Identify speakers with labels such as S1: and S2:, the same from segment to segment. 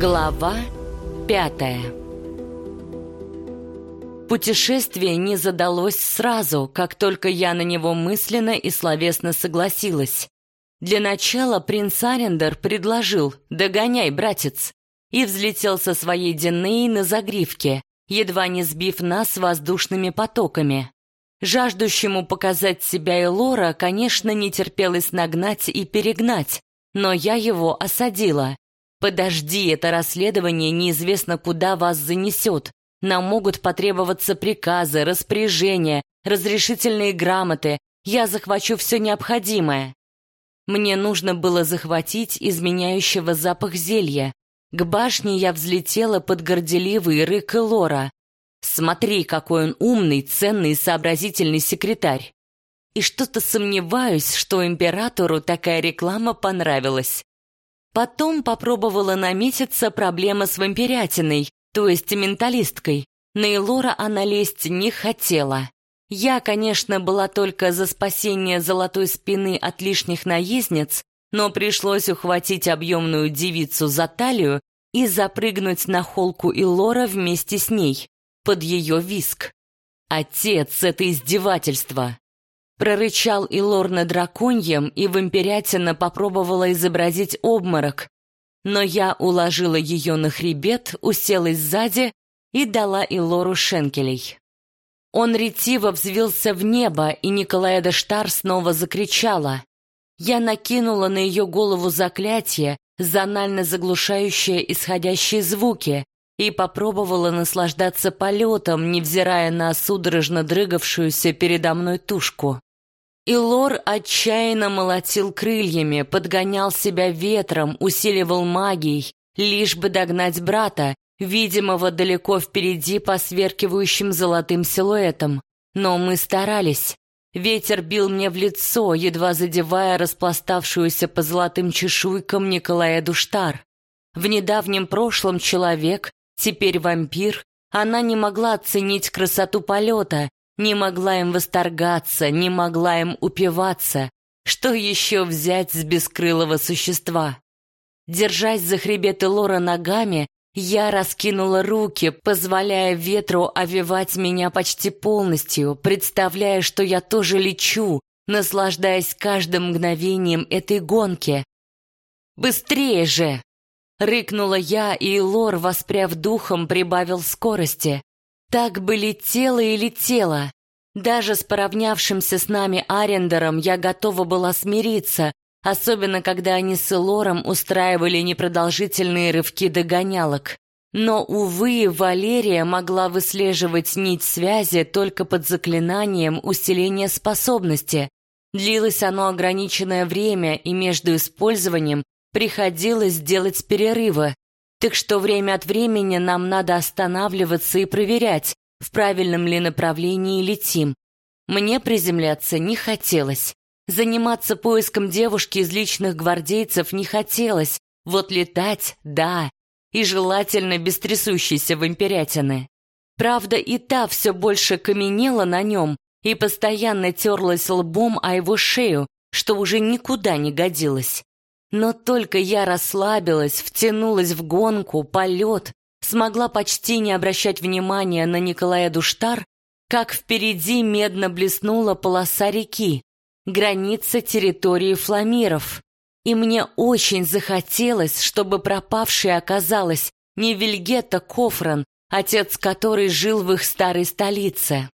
S1: Глава пятая Путешествие не задалось сразу, как только я на него мысленно и словесно согласилась. Для начала принц Арендер предложил «Догоняй, братец!» и взлетел со своей Денеей на загривке, едва не сбив нас воздушными потоками. Жаждущему показать себя и Лора, конечно, не терпелось нагнать и перегнать, но я его осадила. «Подожди, это расследование неизвестно куда вас занесет. Нам могут потребоваться приказы, распоряжения, разрешительные грамоты. Я захвачу все необходимое». Мне нужно было захватить изменяющего запах зелья. К башне я взлетела под горделивый рык Лора. «Смотри, какой он умный, ценный и сообразительный секретарь!» И что-то сомневаюсь, что императору такая реклама понравилась. Потом попробовала наметиться проблема с вампирятиной, то есть менталисткой. На Элора она лезть не хотела. Я, конечно, была только за спасение золотой спины от лишних наездниц, но пришлось ухватить объемную девицу за талию и запрыгнуть на холку Илора вместе с ней, под ее виск. «Отец, это издевательство!» Прорычал Илор на драконьем, и вампирятина попробовала изобразить обморок. Но я уложила ее на хребет, уселась сзади и дала Илору шенкелей. Он ретиво взвился в небо, и Николая Штар снова закричала. Я накинула на ее голову заклятие, зонально заглушающее исходящие звуки, и попробовала наслаждаться полетом, невзирая на судорожно дрыгавшуюся передо мной тушку. И Лор отчаянно молотил крыльями, подгонял себя ветром, усиливал магией, лишь бы догнать брата, видимого далеко впереди посверкивающим золотым силуэтом. Но мы старались. Ветер бил мне в лицо, едва задевая распластавшуюся по золотым чешуйкам Николая Душтар. В недавнем прошлом человек, теперь вампир, она не могла оценить красоту полета, не могла им восторгаться, не могла им упиваться. Что еще взять с бескрылого существа? Держась за хребет Лора ногами, я раскинула руки, позволяя ветру овивать меня почти полностью, представляя, что я тоже лечу, наслаждаясь каждым мгновением этой гонки. «Быстрее же!» — рыкнула я, и Лор, воспряв духом, прибавил скорости. Так бы летела и летела. Даже с поравнявшимся с нами Арендером я готова была смириться, особенно когда они с Элором устраивали непродолжительные рывки догонялок. Но, увы, Валерия могла выслеживать нить связи только под заклинанием усиления способности. Длилось оно ограниченное время, и между использованием приходилось делать перерывы, так что время от времени нам надо останавливаться и проверять, в правильном ли направлении летим. Мне приземляться не хотелось. Заниматься поиском девушки из личных гвардейцев не хотелось. Вот летать — да. И желательно без трясущейся вампирятины. Правда, и та все больше каменела на нем и постоянно терлась лбом о его шею, что уже никуда не годилось. Но только я расслабилась, втянулась в гонку, полет, смогла почти не обращать внимания на Николая Душтар, как впереди медно блеснула полоса реки, граница территории фламиров. И мне очень захотелось, чтобы пропавшей оказалась не Вильгета Кофран, отец которой жил в их старой столице.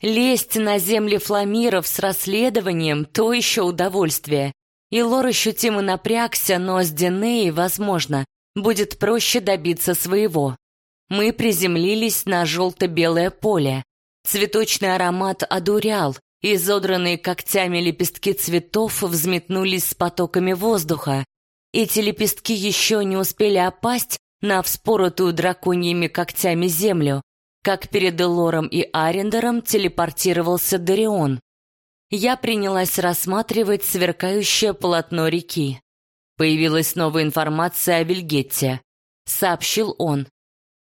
S1: Лезть на земли фламиров с расследованием — то еще удовольствие. И Лор ощутимо напрягся, но с Динеей, возможно, будет проще добиться своего. Мы приземлились на желто-белое поле. Цветочный аромат одурял, изодранные когтями лепестки цветов взметнулись с потоками воздуха. Эти лепестки еще не успели опасть на вспоротую драконьими когтями землю, как перед Элором и Арендером телепортировался Дарион я принялась рассматривать сверкающее полотно реки. Появилась новая информация о Вильгетте. Сообщил он.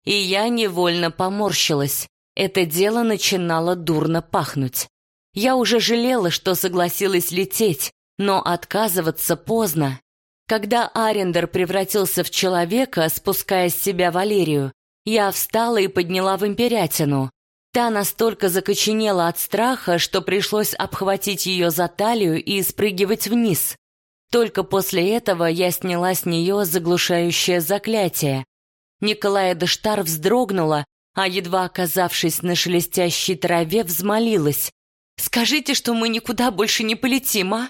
S1: И я невольно поморщилась. Это дело начинало дурно пахнуть. Я уже жалела, что согласилась лететь, но отказываться поздно. Когда Арендер превратился в человека, спуская с себя Валерию, я встала и подняла вампирятину. Та настолько закоченела от страха, что пришлось обхватить ее за талию и спрыгивать вниз. Только после этого я сняла с нее заглушающее заклятие. Николая Дештар вздрогнула, а едва оказавшись на шелестящей траве, взмолилась. «Скажите, что мы никуда больше не полетим, а?»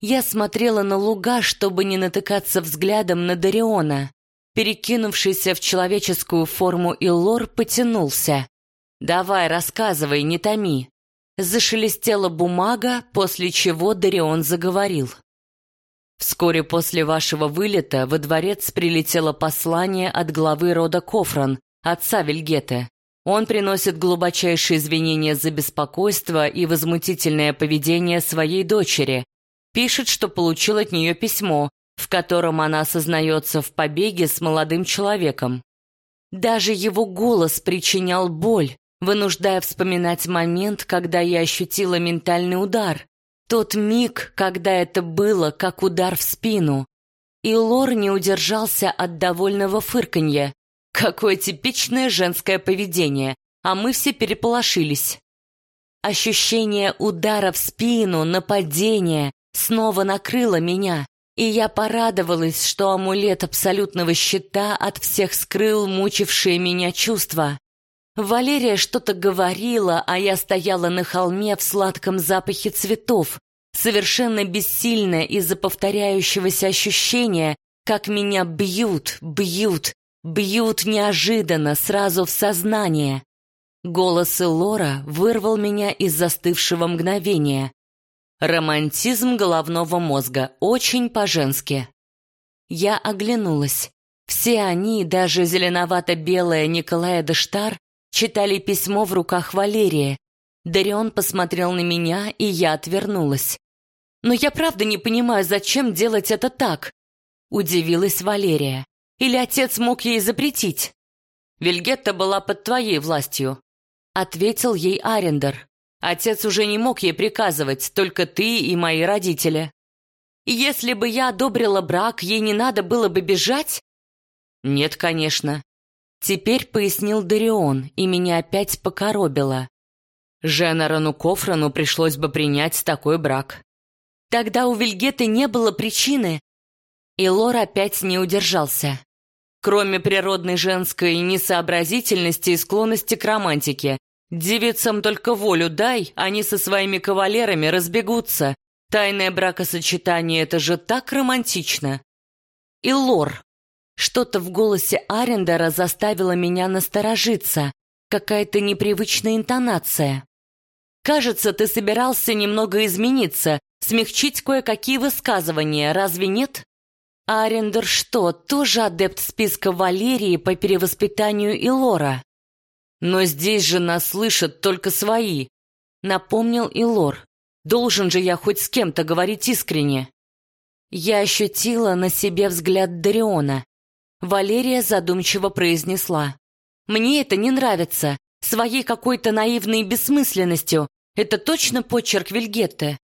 S1: Я смотрела на луга, чтобы не натыкаться взглядом на Дариона. Перекинувшийся в человеческую форму Илор потянулся. «Давай, рассказывай, не томи». Зашелестела бумага, после чего Дарион заговорил. Вскоре после вашего вылета во дворец прилетело послание от главы рода Кофран, отца Вильгете. Он приносит глубочайшие извинения за беспокойство и возмутительное поведение своей дочери. Пишет, что получил от нее письмо, в котором она осознается в побеге с молодым человеком. Даже его голос причинял боль, вынуждая вспоминать момент, когда я ощутила ментальный удар. Тот миг, когда это было, как удар в спину. И Лор не удержался от довольного фырканья. Какое типичное женское поведение, а мы все переполошились. Ощущение удара в спину, нападения снова накрыло меня, и я порадовалась, что амулет абсолютного щита от всех скрыл мучившие меня чувства. Валерия что-то говорила, а я стояла на холме в сладком запахе цветов, совершенно бессильная из-за повторяющегося ощущения, как меня бьют, бьют, бьют неожиданно, сразу в сознание. Голос Лора вырвал меня из застывшего мгновения. Романтизм головного мозга, очень по-женски. Я оглянулась. Все они, даже зеленовато-белая Николая Дештар, читали письмо в руках Валерии. Дарион посмотрел на меня, и я отвернулась. «Но я правда не понимаю, зачем делать это так?» Удивилась Валерия. «Или отец мог ей запретить?» «Вильгетта была под твоей властью», — ответил ей Арендер. «Отец уже не мог ей приказывать, только ты и мои родители». «Если бы я одобрила брак, ей не надо было бы бежать?» «Нет, конечно. Теперь пояснил Дарион, и меня опять покоробило. Женарану Кофрану пришлось бы принять такой брак. Тогда у Вильгеты не было причины. И Лор опять не удержался. Кроме природной женской несообразительности и склонности к романтике, девицам только волю дай, они со своими кавалерами разбегутся. Тайное бракосочетание — это же так романтично. И Лор, что-то в голосе Арендера заставило меня насторожиться, какая-то непривычная интонация. «Кажется, ты собирался немного измениться, смягчить кое-какие высказывания, разве нет?» Арендер что, тоже адепт списка Валерии по перевоспитанию Илора? «Но здесь же нас слышат только свои», — напомнил Илор. «Должен же я хоть с кем-то говорить искренне». Я ощутила на себе взгляд Дариона. Валерия задумчиво произнесла. «Мне это не нравится. Своей какой-то наивной бессмысленностью. Это точно почерк Вильгетты?»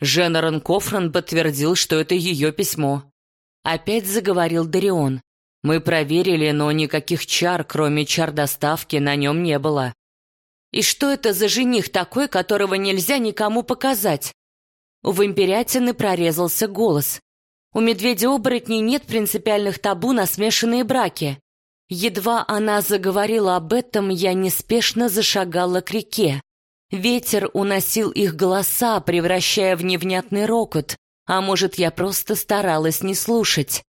S1: Женерон Кофран подтвердил, что это ее письмо. Опять заговорил Дарион. «Мы проверили, но никаких чар, кроме чар доставки, на нем не было». «И что это за жених такой, которого нельзя никому показать?» У вампирятины прорезался голос. У медведя-оборотней нет принципиальных табу на смешанные браки. Едва она заговорила об этом, я неспешно зашагала к реке. Ветер уносил их голоса, превращая в невнятный рокот, а может, я просто старалась не слушать.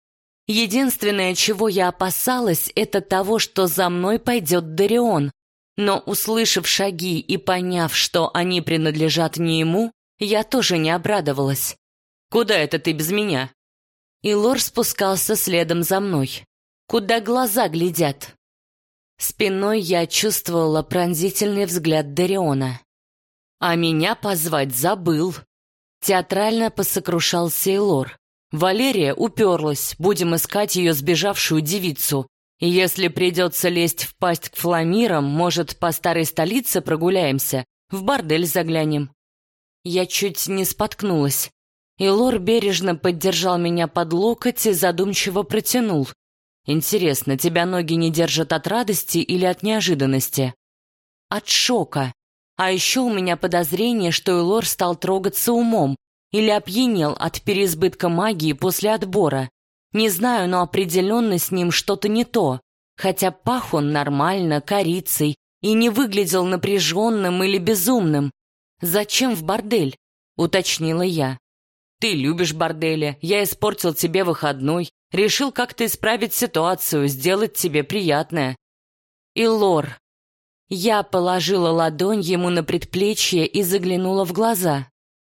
S1: Единственное, чего я опасалась, это того, что за мной пойдет Дарион. Но, услышав шаги и поняв, что они принадлежат не ему, я тоже не обрадовалась. «Куда это ты без меня?» И Лор спускался следом за мной. Куда глаза глядят? Спиной я чувствовала пронзительный взгляд Дариона. А меня позвать забыл. Театрально посокрушался и Лор. Валерия уперлась, будем искать ее сбежавшую девицу. И если придется лезть в пасть к фламирам, может, по старой столице прогуляемся, в бордель заглянем. Я чуть не споткнулась. И Лор бережно поддержал меня под локоть и задумчиво протянул. «Интересно, тебя ноги не держат от радости или от неожиданности?» «От шока. А еще у меня подозрение, что Элор стал трогаться умом или опьянел от переизбытка магии после отбора. Не знаю, но определенно с ним что-то не то. Хотя пах он нормально, корицей, и не выглядел напряженным или безумным. «Зачем в бордель?» — уточнила я. «Ты любишь бордели, я испортил тебе выходной, решил как-то исправить ситуацию, сделать тебе приятное». «И Лор». Я положила ладонь ему на предплечье и заглянула в глаза.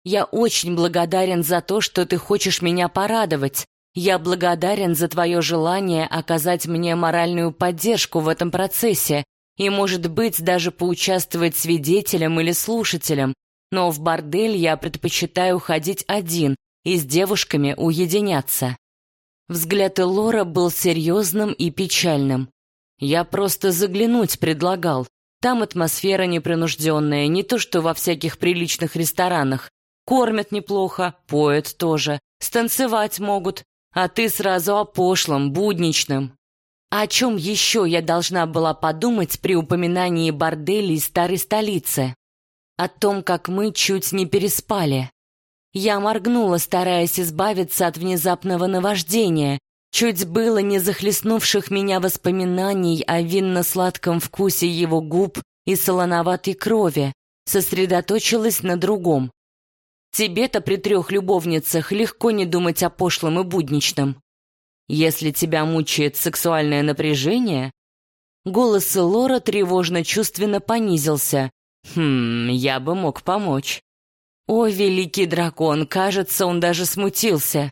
S1: «Я очень благодарен за то, что ты хочешь меня порадовать. Я благодарен за твое желание оказать мне моральную поддержку в этом процессе и, может быть, даже поучаствовать свидетелем или слушателем, но в бордель я предпочитаю ходить один и с девушками уединяться. Взгляд Элора был серьезным и печальным. Я просто заглянуть предлагал. Там атмосфера непринужденная, не то что во всяких приличных ресторанах. Кормят неплохо, поют тоже, станцевать могут, а ты сразу о пошлом, будничном. О чем еще я должна была подумать при упоминании борделей старой столицы? О том, как мы чуть не переспали. Я моргнула, стараясь избавиться от внезапного наваждения, чуть было не захлестнувших меня воспоминаний о винно-сладком вкусе его губ и солоноватой крови, сосредоточилась на другом. Тебе-то при трех любовницах легко не думать о пошлом и будничном. Если тебя мучает сексуальное напряжение... Голос Лора тревожно-чувственно понизился. Хм, я бы мог помочь. О, великий дракон, кажется, он даже смутился.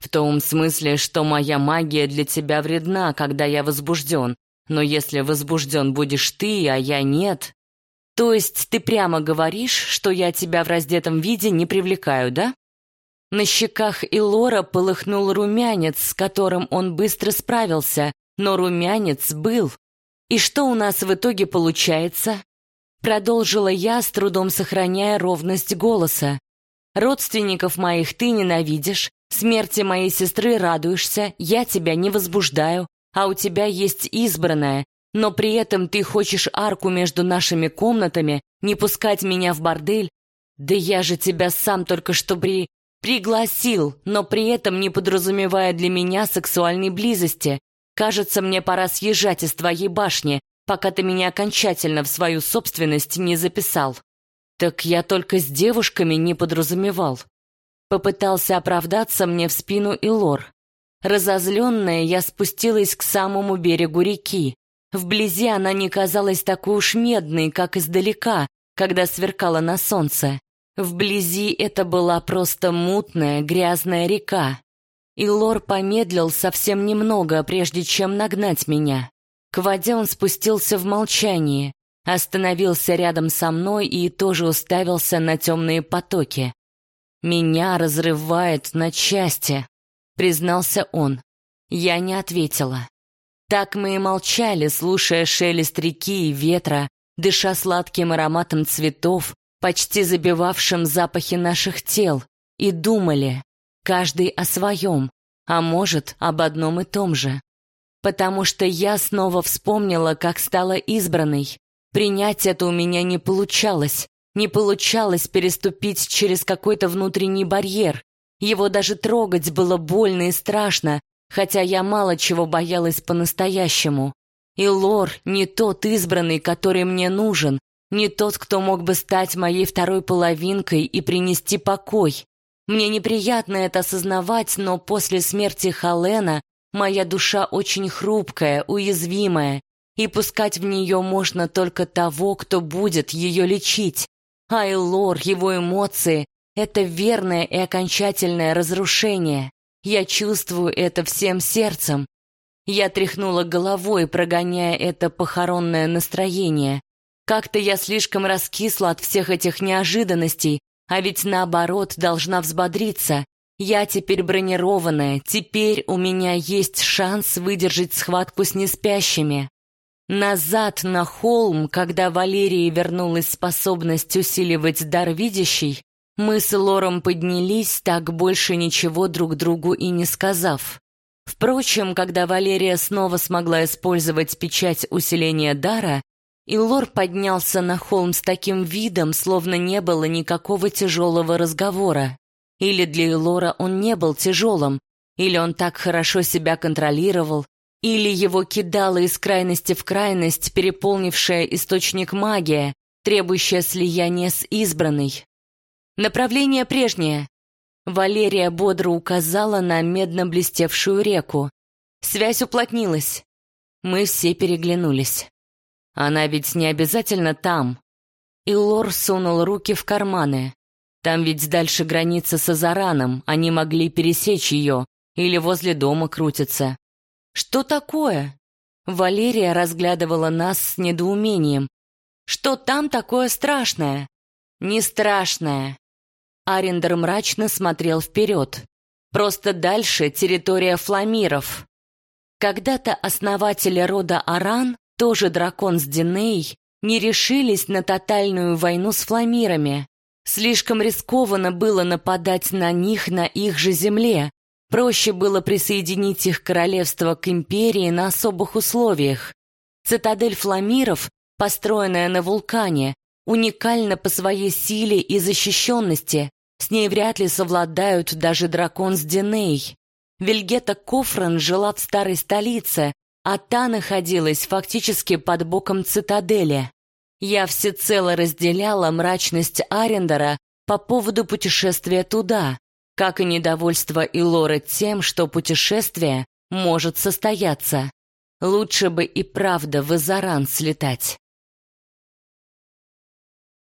S1: В том смысле, что моя магия для тебя вредна, когда я возбужден. Но если возбужден будешь ты, а я нет, то есть ты прямо говоришь, что я тебя в раздетом виде не привлекаю, да? На щеках Илора полыхнул румянец, с которым он быстро справился, но румянец был. И что у нас в итоге получается? Продолжила я, с трудом сохраняя ровность голоса. Родственников моих ты ненавидишь, смерти моей сестры радуешься, я тебя не возбуждаю, а у тебя есть избранная, но при этом ты хочешь арку между нашими комнатами, не пускать меня в бордель? Да я же тебя сам только что при... пригласил, но при этом не подразумевая для меня сексуальной близости. Кажется, мне пора съезжать из твоей башни, пока ты меня окончательно в свою собственность не записал. Так я только с девушками не подразумевал. Попытался оправдаться мне в спину и лор. Разозленная, я спустилась к самому берегу реки. Вблизи она не казалась такой уж медной, как издалека, когда сверкала на солнце. Вблизи это была просто мутная, грязная река. И Лор помедлил совсем немного, прежде чем нагнать меня. К воде он спустился в молчании, остановился рядом со мной и тоже уставился на темные потоки. «Меня разрывает на части», — признался он. Я не ответила. Так мы и молчали, слушая шелест реки и ветра, дыша сладким ароматом цветов, почти забивавшим запахи наших тел, и думали, каждый о своем, а может, об одном и том же. Потому что я снова вспомнила, как стала избранной. Принять это у меня не получалось. Не получалось переступить через какой-то внутренний барьер. Его даже трогать было больно и страшно, хотя я мало чего боялась по-настоящему. И Лор не тот избранный, который мне нужен, не тот, кто мог бы стать моей второй половинкой и принести покой. Мне неприятно это осознавать, но после смерти Халена моя душа очень хрупкая, уязвимая, и пускать в нее можно только того, кто будет ее лечить. А Элор, его эмоции — это верное и окончательное разрушение. Я чувствую это всем сердцем. Я тряхнула головой, прогоняя это похоронное настроение. Как-то я слишком раскисла от всех этих неожиданностей, а ведь наоборот должна взбодриться. Я теперь бронированная, теперь у меня есть шанс выдержать схватку с неспящими. Назад на холм, когда Валерии вернулась способность усиливать дар видящий, Мы с Лором поднялись, так больше ничего друг другу и не сказав. Впрочем, когда Валерия снова смогла использовать печать усиления дара, Илор поднялся на холм с таким видом, словно не было никакого тяжелого разговора. Или для Илора он не был тяжелым, или он так хорошо себя контролировал, или его кидало из крайности в крайность, переполнившая источник магия, требующая слияния с избранной. Направление прежнее. Валерия бодро указала на медно блестевшую реку. Связь уплотнилась. Мы все переглянулись. Она ведь не обязательно там. И Лор сунул руки в карманы. Там ведь дальше граница с Азараном, они могли пересечь ее, или возле дома крутиться. Что такое? Валерия разглядывала нас с недоумением. Что там такое страшное? Не страшное. Арендер мрачно смотрел вперед. Просто дальше территория фламиров. Когда-то основатели рода Аран тоже дракон с Диней, не решились на тотальную войну с фламирами. Слишком рискованно было нападать на них на их же земле. Проще было присоединить их королевство к империи на особых условиях. Цитадель фламиров, построенная на вулкане, уникальна по своей силе и защищенности. С ней вряд ли совладают даже дракон с Диней. Вильгета Кофран жила в старой столице, а та находилась фактически под боком цитадели. Я всецело разделяла мрачность Арендера по поводу путешествия туда, как и недовольство Илоры тем, что путешествие может состояться. Лучше бы и правда в Изаран слетать.